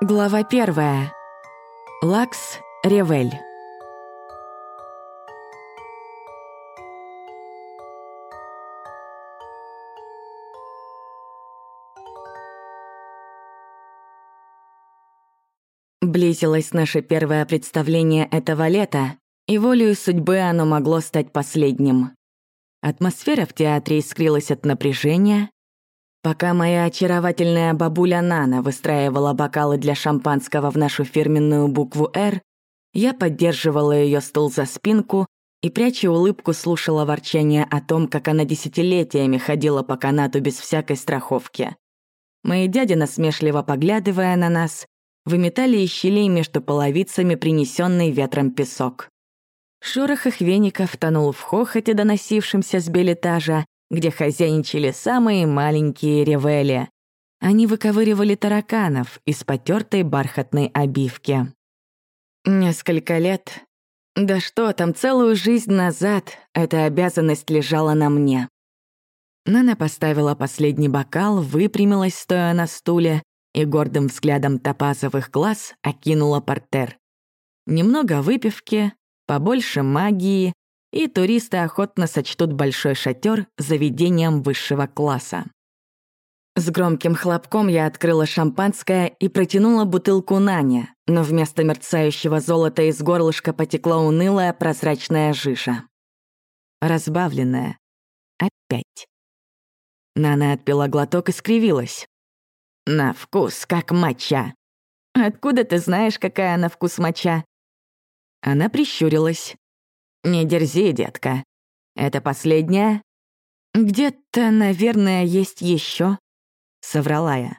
Глава первая. Лакс Ревель. Близилось наше первое представление этого лета, и волею судьбы оно могло стать последним. Атмосфера в театре искрилась от напряжения, Пока моя очаровательная бабуля Нана выстраивала бокалы для шампанского в нашу фирменную букву «Р», я поддерживала ее стул за спинку и, пряча улыбку, слушала ворчание о том, как она десятилетиями ходила по канату без всякой страховки. Мои дяди, насмешливо поглядывая на нас, выметали из щелей между половицами принесенный ветром песок. Шорох их веников тонул в хохоте, доносившемся с билетажа, где хозяйничали самые маленькие ревели. Они выковыривали тараканов из потертой бархатной обивки. Несколько лет, да что там, целую жизнь назад эта обязанность лежала на мне. Нана поставила последний бокал, выпрямилась, стоя на стуле, и гордым взглядом топазовых глаз окинула портер. Немного выпивки, побольше магии, и туристы охотно сочтут большой шатер заведением высшего класса. С громким хлопком я открыла шампанское и протянула бутылку Нане, но вместо мерцающего золота из горлышка потекла унылая прозрачная жижа. Разбавленная. Опять. Нана отпила глоток и скривилась. «На вкус, как моча». «Откуда ты знаешь, какая на вкус моча?» Она прищурилась. «Не дерзи, детка. Это последняя?» «Где-то, наверное, есть еще, соврала я.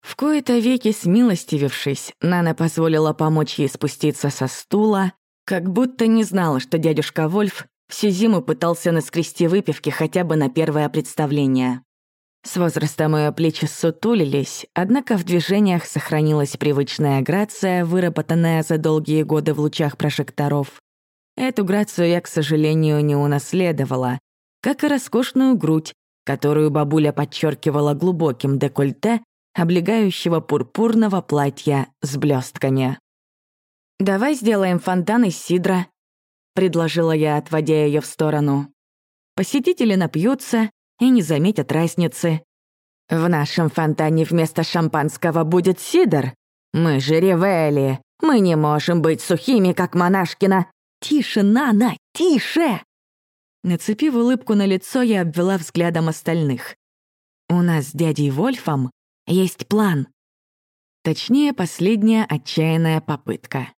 В кои-то веки смилостивившись, Нана позволила помочь ей спуститься со стула, как будто не знала, что дядюшка Вольф всю зиму пытался наскрести выпивки хотя бы на первое представление. С возрастом ее плечи сутулились, однако в движениях сохранилась привычная грация, выработанная за долгие годы в лучах прожекторов. Эту грацию я, к сожалению, не унаследовала, как и роскошную грудь, которую бабуля подчеркивала глубоким декольте, облегающего пурпурного платья с блестками. «Давай сделаем фонтан из сидра», — предложила я, отводя ее в сторону. «Посетители напьются и не заметят разницы. В нашем фонтане вместо шампанского будет сидр. Мы же ревели, мы не можем быть сухими, как монашкина «Тише, Нана, тише!» Нацепив улыбку на лицо, я обвела взглядом остальных. «У нас с дядей Вольфом есть план». Точнее, последняя отчаянная попытка.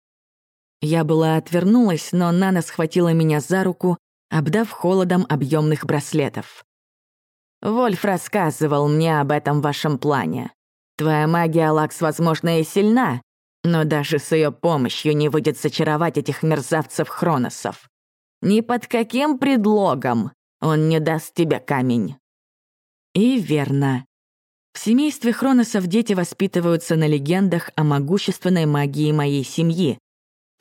Я была отвернулась, но Нана схватила меня за руку, обдав холодом объемных браслетов. «Вольф рассказывал мне об этом вашем плане. Твоя магия, Лакс, возможно, и сильна, но даже с ее помощью не выйдет зачаровать этих мерзавцев-хроносов. Ни под каким предлогом он не даст тебе камень. И верно. В семействе Хроносов дети воспитываются на легендах о могущественной магии моей семьи.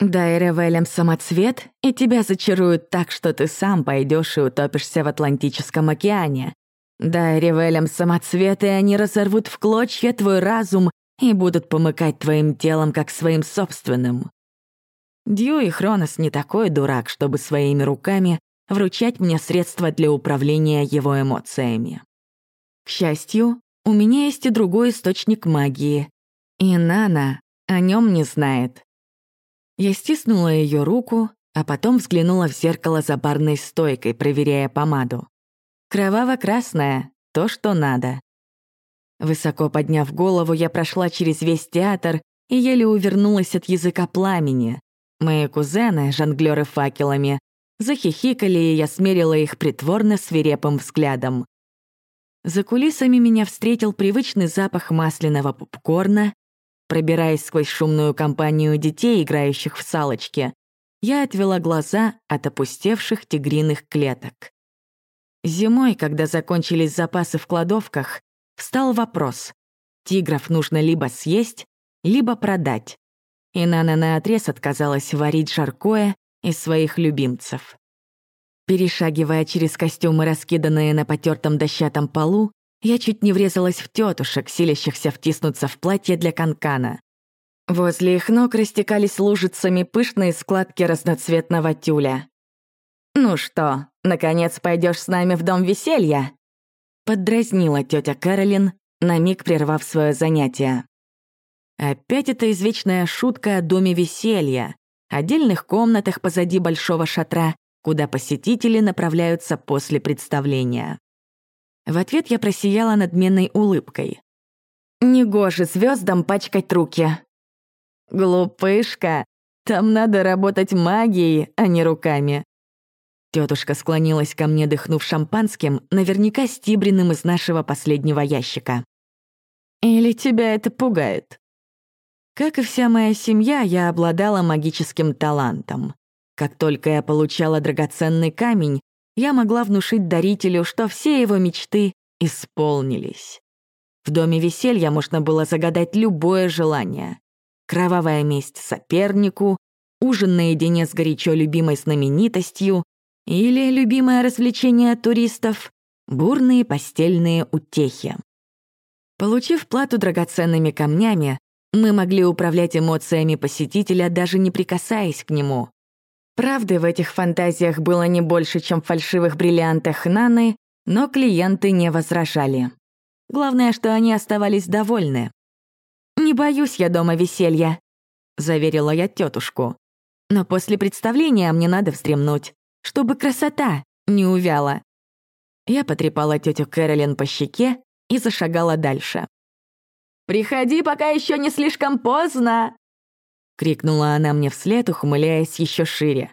Дай Ревелям самоцвет, и тебя зачаруют так, что ты сам пойдешь и утопишься в Атлантическом океане. Дай Ревелям самоцвет, и они разорвут в клочья твой разум и будут помыкать твоим телом как своим собственным. Дьюи Хронос не такой дурак, чтобы своими руками вручать мне средства для управления его эмоциями. К счастью, у меня есть и другой источник магии, и Нана о нем не знает. Я стиснула ее руку, а потом взглянула в зеркало за барной стойкой, проверяя помаду. Кроваво-красная — то, что надо. Высоко подняв голову, я прошла через весь театр и еле увернулась от языка пламени. Мои кузены, жонглёры факелами, захихикали, и я смерила их притворно свирепым взглядом. За кулисами меня встретил привычный запах масляного попкорна. Пробираясь сквозь шумную компанию детей, играющих в салочки, я отвела глаза от опустевших тигриных клеток. Зимой, когда закончились запасы в кладовках, встал вопрос. Тигров нужно либо съесть, либо продать. И Нана наотрез отказалась варить жаркое из своих любимцев. Перешагивая через костюмы, раскиданные на потертом дощатом полу, я чуть не врезалась в тетушек, силящихся втиснуться в платье для канкана. Возле их ног растекались лужицами пышные складки разноцветного тюля. «Ну что, наконец пойдешь с нами в дом веселья?» Поддразнила тетя Кэролин, на миг прервав свое занятие. Опять эта извечная шутка о доме веселья, отдельных комнатах позади большого шатра, куда посетители направляются после представления. В ответ я просияла надменной улыбкой. «Негоже звездам пачкать руки». «Глупышка, там надо работать магией, а не руками». Тетушка склонилась ко мне, дыхнув шампанским, наверняка стибренным из нашего последнего ящика. «Или тебя это пугает?» Как и вся моя семья, я обладала магическим талантом. Как только я получала драгоценный камень, я могла внушить дарителю, что все его мечты исполнились. В доме веселья можно было загадать любое желание. Кровавая месть сопернику, ужин наедине с горячо любимой знаменитостью или любимое развлечение туристов — бурные постельные утехи. Получив плату драгоценными камнями, мы могли управлять эмоциями посетителя, даже не прикасаясь к нему. Правды в этих фантазиях было не больше, чем в фальшивых бриллиантах Наны, но клиенты не возражали. Главное, что они оставались довольны. «Не боюсь я дома веселья», — заверила я тетушку. «Но после представления мне надо вздремнуть, чтобы красота не увяла». Я потрепала тетю Кэролин по щеке и зашагала дальше. «Приходи, пока еще не слишком поздно!» крикнула она мне вслед, ухмыляясь еще шире.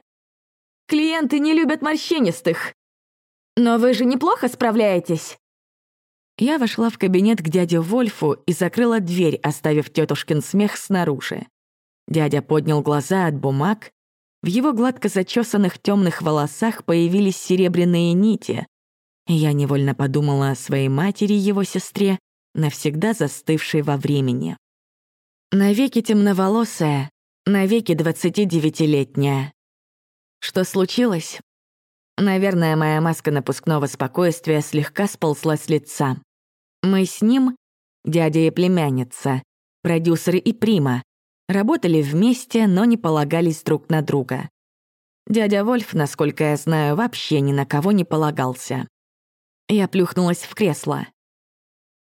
«Клиенты не любят морщинистых!» «Но вы же неплохо справляетесь!» Я вошла в кабинет к дяде Вольфу и закрыла дверь, оставив тетушкин смех снаружи. Дядя поднял глаза от бумаг. В его гладко зачесанных темных волосах появились серебряные нити. Я невольно подумала о своей матери его сестре, навсегда застывшей во времени. Навеки темноволосая, навеки 29-летняя. Что случилось? Наверное, моя маска напускного спокойствия слегка сползла с лица. Мы с ним, дядя и племянница, продюсеры и прима, работали вместе, но не полагались друг на друга. Дядя Вольф, насколько я знаю, вообще ни на кого не полагался. Я плюхнулась в кресло.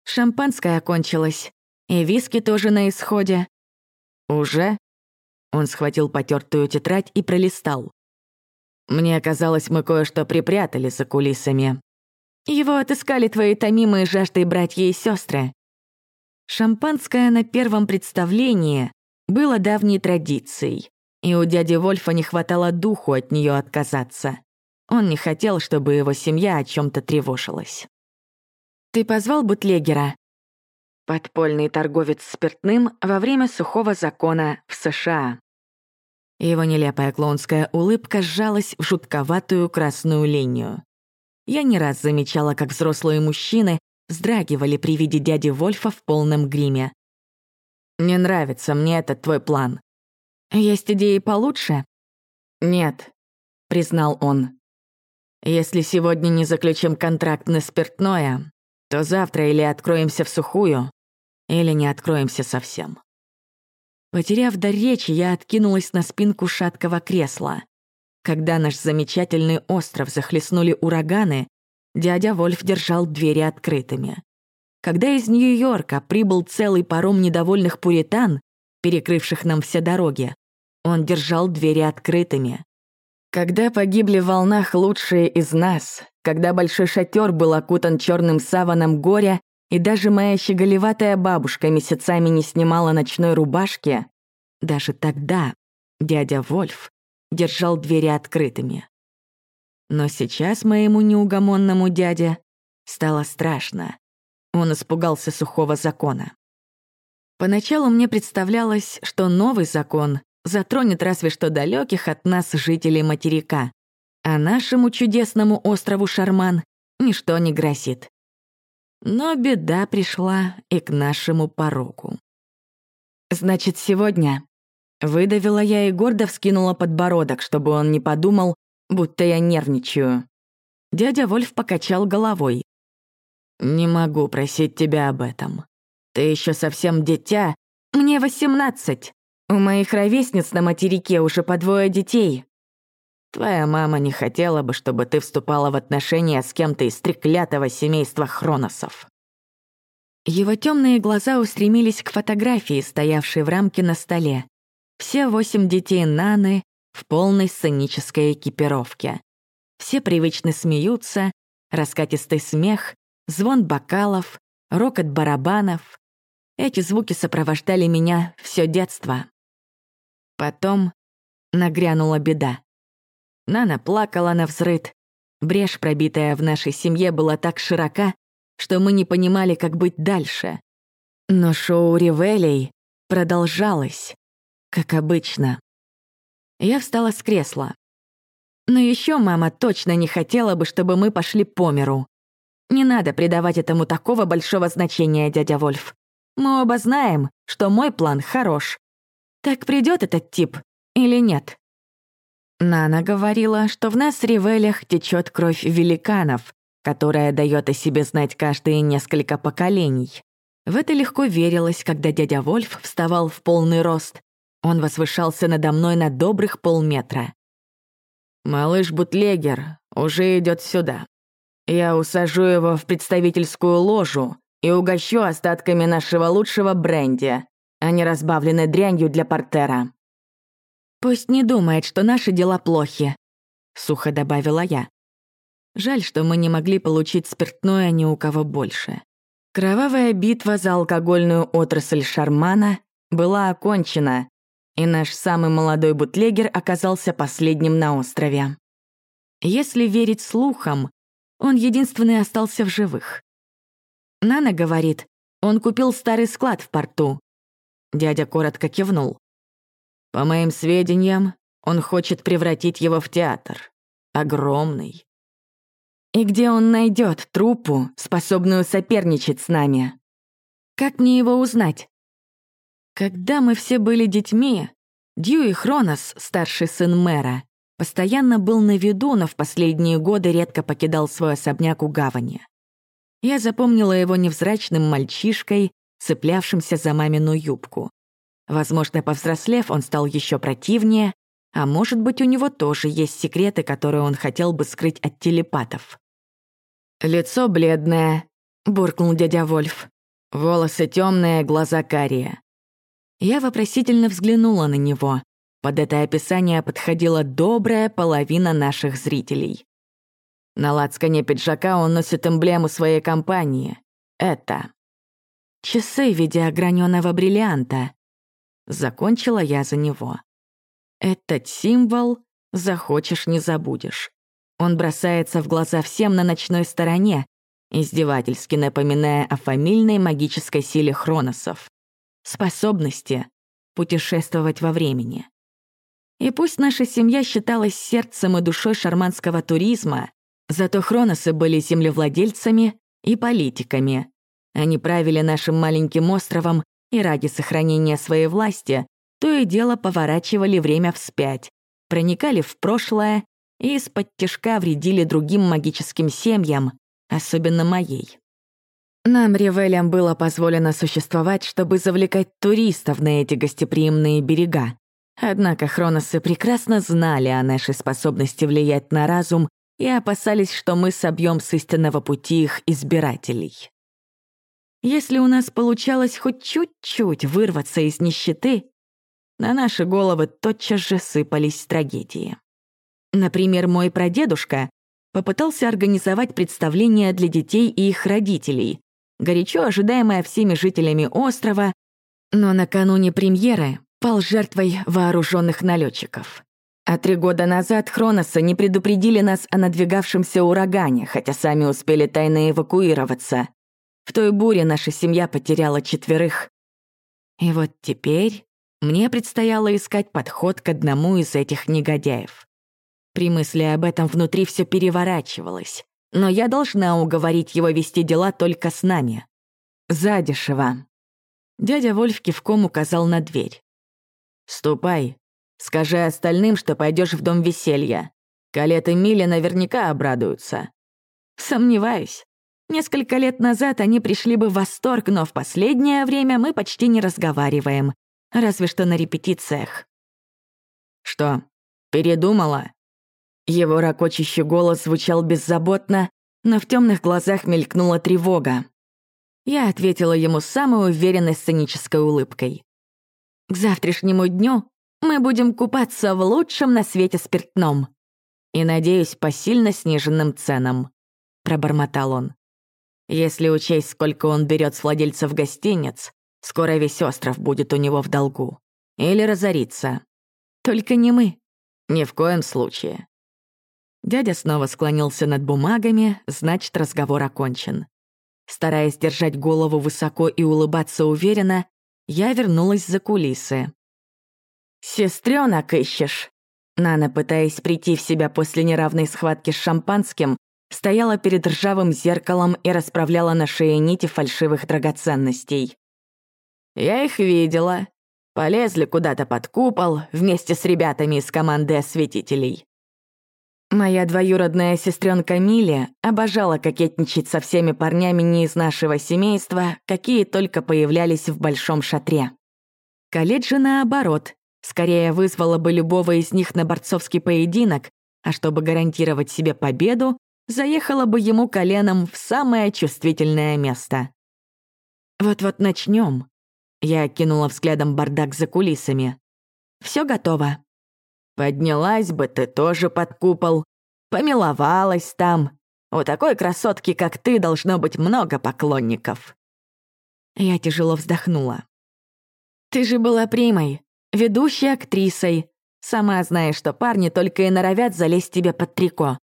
Шампанское окончилось, и виски тоже на исходе. Уже? Он схватил потертую тетрадь и пролистал. Мне казалось, мы кое-что припрятали за кулисами. Его отыскали твои томимые жаждой братья и сестры. Шампанское на первом представлении было давней традицией, и у дяди Вольфа не хватало духу от нее отказаться. Он не хотел, чтобы его семья о чем то тревожилась. «Ты позвал бутлегера?» Подпольный торговец спиртным во время сухого закона в США. Его нелепая клоунская улыбка сжалась в жутковатую красную линию. Я не раз замечала, как взрослые мужчины вздрагивали при виде дяди Вольфа в полном гриме. «Не нравится мне этот твой план». «Есть идеи получше?» «Нет», — признал он. «Если сегодня не заключим контракт на спиртное, то завтра или откроемся в сухую, или не откроемся совсем. Потеряв дар речи, я откинулась на спинку шаткого кресла. Когда наш замечательный остров захлестнули ураганы, дядя Вольф держал двери открытыми. Когда из Нью-Йорка прибыл целый паром недовольных пуритан, перекрывших нам все дороги, он держал двери открытыми. Когда погибли в волнах лучшие из нас, когда большой шатер был окутан черным саваном горя, и даже моя щеголеватая бабушка месяцами не снимала ночной рубашки, даже тогда дядя Вольф держал двери открытыми. Но сейчас моему неугомонному дяде стало страшно. Он испугался сухого закона. Поначалу мне представлялось, что новый закон затронет разве что далеких от нас жителей материка, а нашему чудесному острову Шарман ничто не грозит. Но беда пришла и к нашему порогу. «Значит, сегодня...» Выдавила я и гордо вскинула подбородок, чтобы он не подумал, будто я нервничаю. Дядя Вольф покачал головой. «Не могу просить тебя об этом. Ты еще совсем дитя. Мне восемнадцать. У моих ровесниц на материке уже по двое детей. Твоя мама не хотела бы, чтобы ты вступала в отношения с кем-то из треклятого семейства Хроносов». Его темные глаза устремились к фотографии, стоявшей в рамке на столе. Все восемь детей Наны в полной сценической экипировке. Все привычно смеются, раскатистый смех, звон бокалов, рокот барабанов. Эти звуки сопровождали меня все детство. Потом нагрянула беда. Нана плакала на взрыд. Брешь, пробитая в нашей семье, была так широка, что мы не понимали, как быть дальше. Но шоу Ривелей продолжалось, как обычно. Я встала с кресла. Но еще мама точно не хотела бы, чтобы мы пошли по миру. Не надо придавать этому такого большого значения, дядя Вольф. Мы оба знаем, что мой план хорош. Так придет этот тип или нет? Нана говорила, что в нас, Ривелях, течет кровь великанов, которая дает о себе знать каждые несколько поколений. В это легко верилось, когда дядя Вольф вставал в полный рост. Он возвышался надо мной на добрых полметра. «Малыш Бутлегер уже идет сюда. Я усажу его в представительскую ложу и угощу остатками нашего лучшего бренди, а не разбавленной дрянью для портера». «Пусть не думает, что наши дела плохи», — сухо добавила я. Жаль, что мы не могли получить спиртное ни у кого больше. Кровавая битва за алкогольную отрасль Шармана была окончена, и наш самый молодой бутлегер оказался последним на острове. Если верить слухам, он единственный остался в живых. Нана говорит, он купил старый склад в порту. Дядя коротко кивнул. По моим сведениям, он хочет превратить его в театр. Огромный. И где он найдет труппу, способную соперничать с нами? Как мне его узнать? Когда мы все были детьми, Дьюи Хронос, старший сын мэра, Постоянно был на виду, но в последние годы редко покидал свой особняк у гавани. Я запомнила его невзрачным мальчишкой, цеплявшимся за мамину юбку. Возможно, повзрослев, он стал еще противнее, а может быть, у него тоже есть секреты, которые он хотел бы скрыть от телепатов. «Лицо бледное», — буркнул дядя Вольф. «Волосы темные, глаза карие». Я вопросительно взглянула на него. Под это описание подходила добрая половина наших зрителей. На лацкане пиджака он носит эмблему своей компании. Это. Часы в виде ограненного бриллианта. Закончила я за него. Этот символ захочешь не забудешь. Он бросается в глаза всем на ночной стороне, издевательски напоминая о фамильной магической силе хроносов. Способности путешествовать во времени. И пусть наша семья считалась сердцем и душой шарманского туризма, зато хроносы были землевладельцами и политиками. Они правили нашим маленьким островом и ради сохранения своей власти то и дело поворачивали время вспять, проникали в прошлое и из-под тяжка вредили другим магическим семьям, особенно моей. Нам, Ревелям, было позволено существовать, чтобы завлекать туристов на эти гостеприимные берега. Однако хроносы прекрасно знали о нашей способности влиять на разум и опасались, что мы собьем с истинного пути их избирателей. Если у нас получалось хоть чуть-чуть вырваться из нищеты, на наши головы тотчас же сыпались трагедии. Например, мой прадедушка попытался организовать представление для детей и их родителей, горячо ожидаемое всеми жителями острова, но накануне премьеры пал жертвой вооруженных налетчиков. А три года назад Хроносы не предупредили нас о надвигавшемся урагане, хотя сами успели тайно эвакуироваться. В той буре наша семья потеряла четверых. И вот теперь мне предстояло искать подход к одному из этих негодяев. При мысли об этом внутри все переворачивалось, но я должна уговорить его вести дела только с нами. Задешево. Дядя Вольф кивком указал на дверь. «Ступай. Скажи остальным, что пойдешь в дом веселья. Калет и Миля наверняка обрадуются». «Сомневаюсь. Несколько лет назад они пришли бы в восторг, но в последнее время мы почти не разговариваем. Разве что на репетициях. «Что, передумала?» Его ракочащий голос звучал беззаботно, но в темных глазах мелькнула тревога. Я ответила ему самой уверенной сценической улыбкой. «К завтрашнему дню мы будем купаться в лучшем на свете спиртном. И, надеюсь, по сильно сниженным ценам», — пробормотал он. «Если учесть, сколько он берет с владельцев гостиниц, скоро весь остров будет у него в долгу. Или разорится. Только не мы. Ни в коем случае». Дядя снова склонился над бумагами, значит, разговор окончен. Стараясь держать голову высоко и улыбаться уверенно, я вернулась за кулисы. «Сестрёнок ищешь?» Нана, пытаясь прийти в себя после неравной схватки с шампанским, стояла перед ржавым зеркалом и расправляла на шее нити фальшивых драгоценностей. «Я их видела. Полезли куда-то под купол вместе с ребятами из команды осветителей. Моя двоюродная сестренка Миля обожала кокетничать со всеми парнями не из нашего семейства, какие только появлялись в большом шатре. Колледж наоборот, скорее вызвала бы любого из них на борцовский поединок, а чтобы гарантировать себе победу, заехала бы ему коленом в самое чувствительное место. «Вот-вот начнем. Я кинула взглядом бардак за кулисами. Все готово. Поднялась бы ты тоже под купол, помиловалась там. У такой красотки, как ты, должно быть много поклонников». Я тяжело вздохнула. «Ты же была примой, ведущей актрисой. Сама знаешь, что парни только и норовят залезть тебе под трико.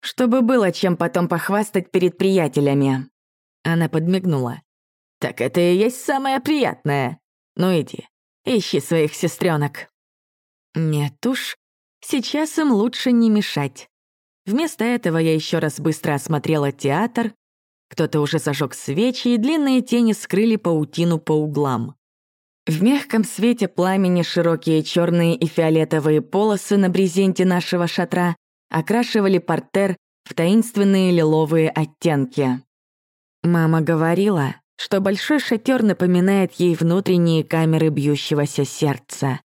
Чтобы было чем потом похвастать перед приятелями». Она подмигнула. «Так это и есть самое приятное. Ну иди, ищи своих сестренок. Нет уж, сейчас им лучше не мешать. Вместо этого я еще раз быстро осмотрела театр. Кто-то уже зажег свечи, и длинные тени скрыли паутину по углам. В мягком свете пламени широкие черные и фиолетовые полосы на брезенте нашего шатра окрашивали портер в таинственные лиловые оттенки. Мама говорила, что большой шатер напоминает ей внутренние камеры бьющегося сердца.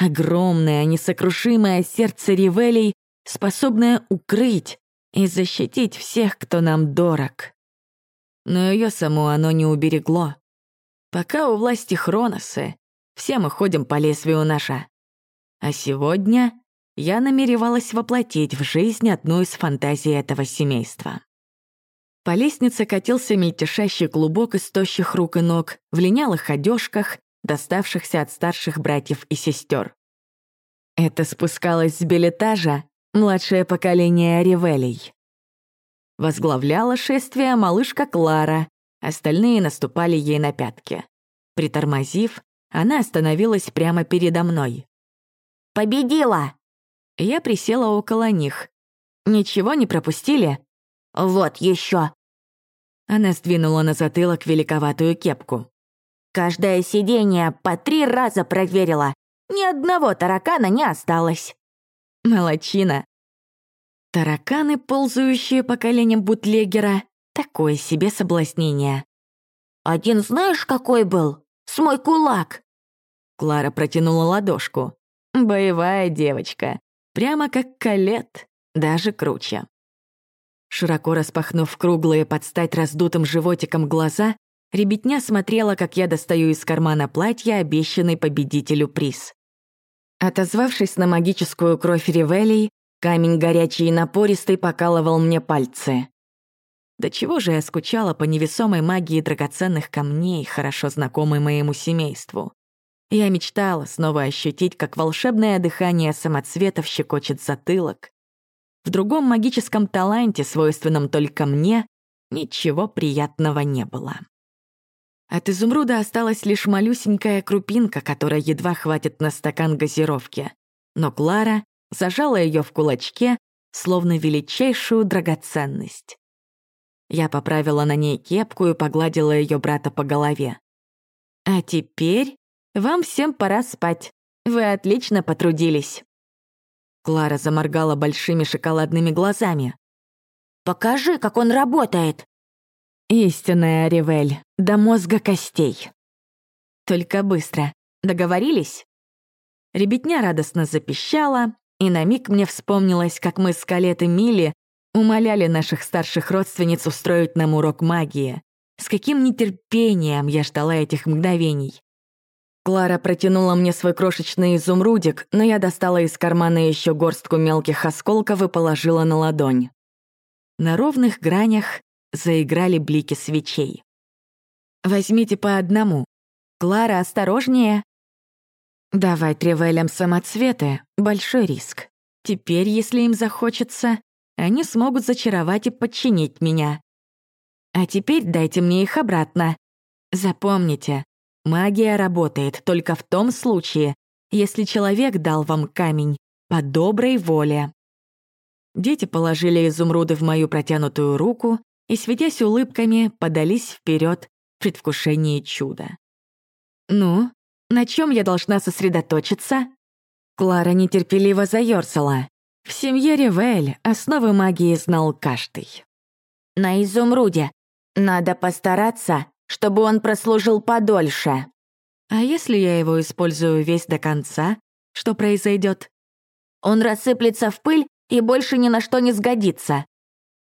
Огромное, несокрушимое сердце Ривелей, способное укрыть и защитить всех, кто нам дорог. Но ее само оно не уберегло. Пока у власти Хроносы, все мы ходим по лезвию ножа. А сегодня я намеревалась воплотить в жизнь одну из фантазий этого семейства. По лестнице катился мельтешащий клубок из тощих рук и ног, в линялых одежках доставшихся от старших братьев и сестер. Это спускалось с билетажа младшее поколение Ривелей. Возглавляла шествие малышка Клара, остальные наступали ей на пятки. Притормозив, она остановилась прямо передо мной. «Победила!» Я присела около них. «Ничего не пропустили?» «Вот еще. Она сдвинула на затылок великоватую кепку. Каждое сиденье по три раза проверила. Ни одного таракана не осталось. Молодчина. Тараканы, ползающие по коленям бутлегера, такое себе соблазнение. «Один знаешь, какой был? С мой кулак!» Клара протянула ладошку. Боевая девочка. Прямо как Калет, даже круче. Широко распахнув круглые под стать раздутым животиком глаза, Ребятня смотрела, как я достаю из кармана платья обещанный победителю приз. Отозвавшись на магическую кровь Ревелей, камень горячий и напористый покалывал мне пальцы. До чего же я скучала по невесомой магии драгоценных камней, хорошо знакомой моему семейству. Я мечтала снова ощутить, как волшебное дыхание самоцветов щекочет затылок. В другом магическом таланте, свойственном только мне, ничего приятного не было. От изумруда осталась лишь малюсенькая крупинка, которая едва хватит на стакан газировки. Но Клара зажала ее в кулачке, словно величайшую драгоценность. Я поправила на ней кепку и погладила ее брата по голове. «А теперь вам всем пора спать. Вы отлично потрудились». Клара заморгала большими шоколадными глазами. «Покажи, как он работает!» Истинная Ривель, до мозга костей. Только быстро. Договорились? Ребятня радостно запищала, и на миг мне вспомнилось, как мы с Калет и Милли умоляли наших старших родственниц устроить нам урок магии. С каким нетерпением я ждала этих мгновений. Клара протянула мне свой крошечный изумрудик, но я достала из кармана еще горстку мелких осколков и положила на ладонь. На ровных гранях заиграли блики свечей. «Возьмите по одному. Клара, осторожнее!» «Давать Тревелям самоцветы — большой риск. Теперь, если им захочется, они смогут зачаровать и подчинить меня. А теперь дайте мне их обратно. Запомните, магия работает только в том случае, если человек дал вам камень по доброй воле». Дети положили изумруды в мою протянутую руку и, светясь улыбками, подались вперед в предвкушении чуда. «Ну, на чем я должна сосредоточиться?» Клара нетерпеливо заёрзала. В семье Ревель основы магии знал каждый. «На изумруде. Надо постараться, чтобы он прослужил подольше». «А если я его использую весь до конца, что произойдет? «Он рассыплется в пыль и больше ни на что не сгодится».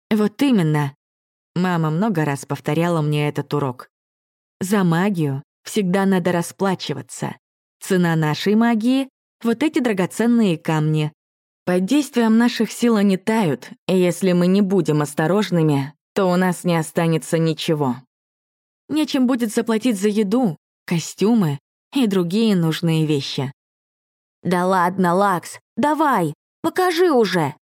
«Вот именно. Мама много раз повторяла мне этот урок. За магию всегда надо расплачиваться. Цена нашей магии — вот эти драгоценные камни. Под действием наших сил они тают, и если мы не будем осторожными, то у нас не останется ничего. Нечем будет заплатить за еду, костюмы и другие нужные вещи. «Да ладно, Лакс, давай, покажи уже!»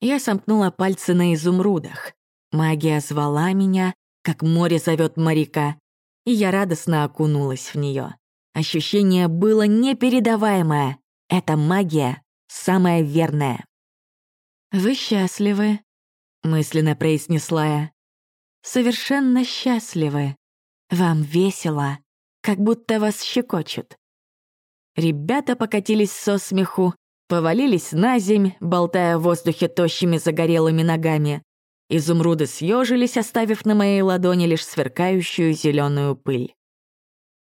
Я сомкнула пальцы на изумрудах. Магия звала меня, как море зовет моряка, и я радостно окунулась в нее. Ощущение было непередаваемое. Эта магия самая верная. «Вы счастливы», — мысленно произнесла я. «Совершенно счастливы. Вам весело, как будто вас щекочут». Ребята покатились со смеху, повалились на земь, болтая в воздухе тощими загорелыми ногами. Изумруды съежились, оставив на моей ладони лишь сверкающую зеленую пыль.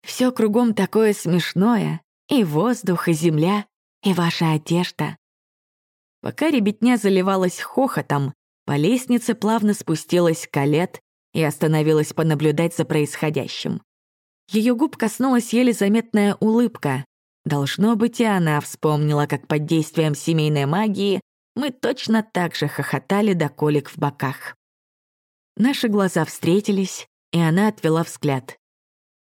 Все кругом такое смешное, и воздух, и земля, и ваша одежда. Пока ребятня заливалась хохотом, по лестнице плавно спустилась Калет и остановилась понаблюдать за происходящим. Ее губ коснулась еле заметная улыбка. Должно быть, и она вспомнила, как под действием семейной магии мы точно так же хохотали до колик в боках. Наши глаза встретились, и она отвела взгляд.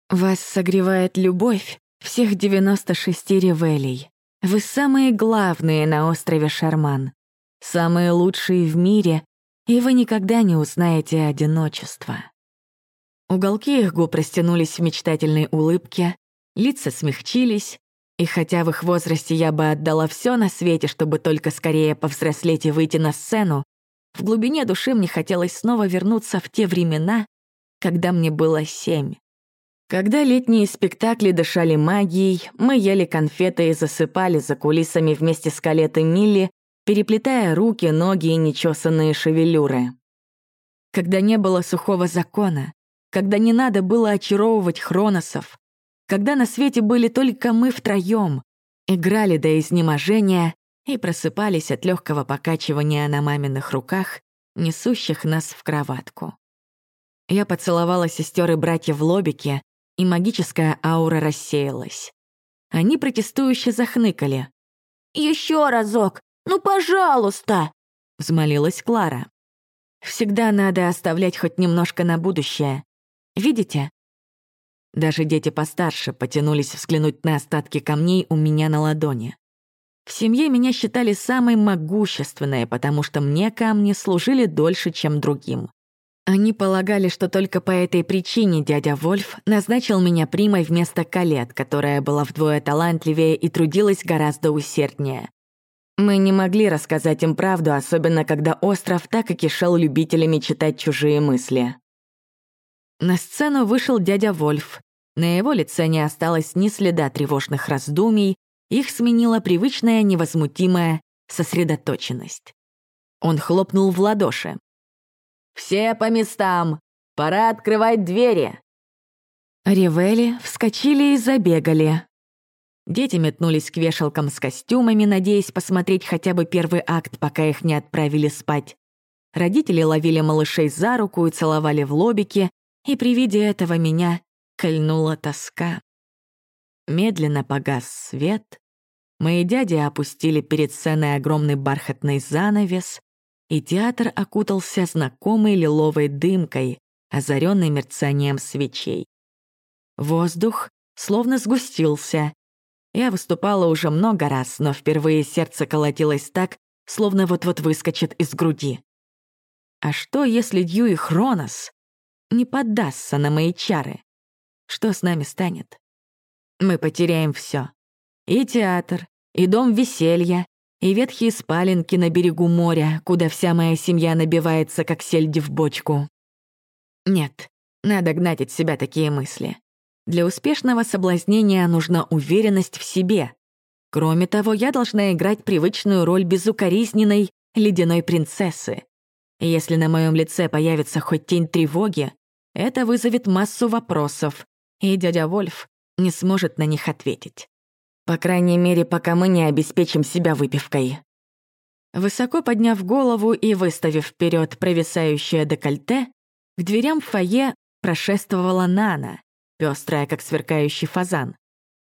«Вас согревает любовь всех 96 ревелей. Вы самые главные на острове Шарман, самые лучшие в мире, и вы никогда не узнаете одиночество». Уголки их губ растянулись в мечтательной улыбке, лица смягчились, и хотя в их возрасте я бы отдала все на свете, чтобы только скорее повзрослеть и выйти на сцену, в глубине души мне хотелось снова вернуться в те времена, когда мне было семь. Когда летние спектакли дышали магией, мы ели конфеты и засыпали за кулисами вместе с Калетой Милли, переплетая руки, ноги и нечесанные шевелюры. Когда не было сухого закона, когда не надо было очаровывать хроносов, когда на свете были только мы втроем, играли до изнеможения и просыпались от легкого покачивания на маминых руках, несущих нас в кроватку. Я поцеловала сестер и братьев в лобике, и магическая аура рассеялась. Они протестующе захныкали. Еще разок! Ну, пожалуйста!» — взмолилась Клара. «Всегда надо оставлять хоть немножко на будущее. Видите, даже дети постарше потянулись взглянуть на остатки камней у меня на ладони. В семье меня считали самой могущественной, потому что мне камни служили дольше, чем другим. Они полагали, что только по этой причине дядя Вольф назначил меня примой вместо Калет, которая была вдвое талантливее и трудилась гораздо усерднее. Мы не могли рассказать им правду, особенно когда остров так и кишел любителями читать чужие мысли. На сцену вышел дядя Вольф. На его лице не осталось ни следа тревожных раздумий, их сменила привычная невозмутимая сосредоточенность. Он хлопнул в ладоши. «Все по местам! Пора открывать двери!» Ревели вскочили и забегали. Дети метнулись к вешалкам с костюмами, надеясь посмотреть хотя бы первый акт, пока их не отправили спать. Родители ловили малышей за руку и целовали в лобики, и при виде этого меня кольнула тоска. Медленно погас свет, мои дяди опустили перед сценой огромный бархатный занавес, и театр окутался знакомой лиловой дымкой, озаренной мерцанием свечей. Воздух словно сгустился. Я выступала уже много раз, но впервые сердце колотилось так, словно вот-вот выскочит из груди. А что, если Дьюи Хронос не поддастся на мои чары? Что с нами станет? Мы потеряем все: И театр, и дом веселья, и ветхие спаленки на берегу моря, куда вся моя семья набивается, как сельди в бочку. Нет, надо гнать от себя такие мысли. Для успешного соблазнения нужна уверенность в себе. Кроме того, я должна играть привычную роль безукоризненной ледяной принцессы. Если на моем лице появится хоть тень тревоги, это вызовет массу вопросов, и дядя Вольф не сможет на них ответить. По крайней мере, пока мы не обеспечим себя выпивкой. Высоко подняв голову и выставив вперед провисающее декольте, к дверям фойе прошествовала Нана, пестрая, как сверкающий фазан.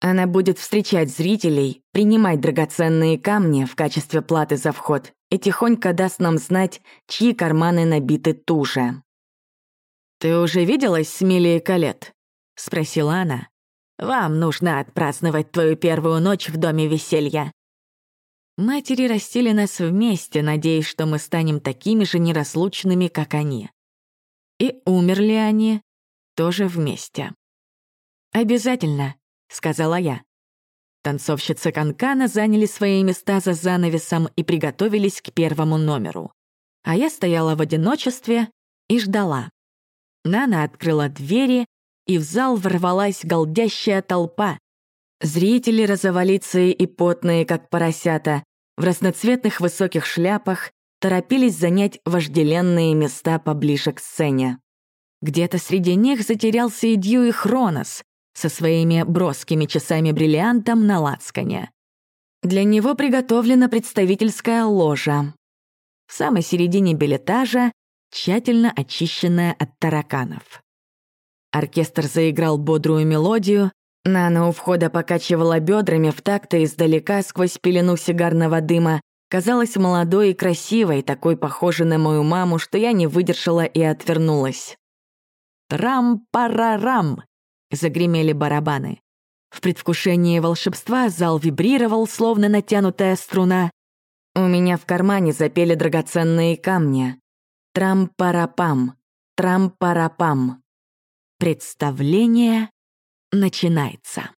Она будет встречать зрителей, принимать драгоценные камни в качестве платы за вход и тихонько даст нам знать, чьи карманы набиты туже. «Ты уже виделась с Милией Калет?» — спросила она. «Вам нужно отпраздновать твою первую ночь в Доме веселья». Матери растили нас вместе, надеясь, что мы станем такими же неразлучными, как они. И умерли они тоже вместе. «Обязательно», — сказала я. Танцовщицы Канкана заняли свои места за занавесом и приготовились к первому номеру. А я стояла в одиночестве и ждала. Нана открыла двери, и в зал ворвалась голдящая толпа. Зрители розоволицые и потные, как поросята, в разноцветных высоких шляпах, торопились занять вожделенные места поближе к сцене. Где-то среди них затерялся и Дьюи Хронос, со своими броскими часами-бриллиантом на лацкане. Для него приготовлена представительская ложа. В самой середине билетажа тщательно очищенная от тараканов. Оркестр заиграл бодрую мелодию, Нана у входа покачивала бедрами в такт и издалека сквозь пелену сигарного дыма казалась молодой и красивой, такой похожей на мою маму, что я не выдержала и отвернулась. «Трам-парарам!» Загремели барабаны. В предвкушении волшебства зал вибрировал, словно натянутая струна. У меня в кармане запели драгоценные камни. Трам-парапам, трам-парапам. Представление начинается.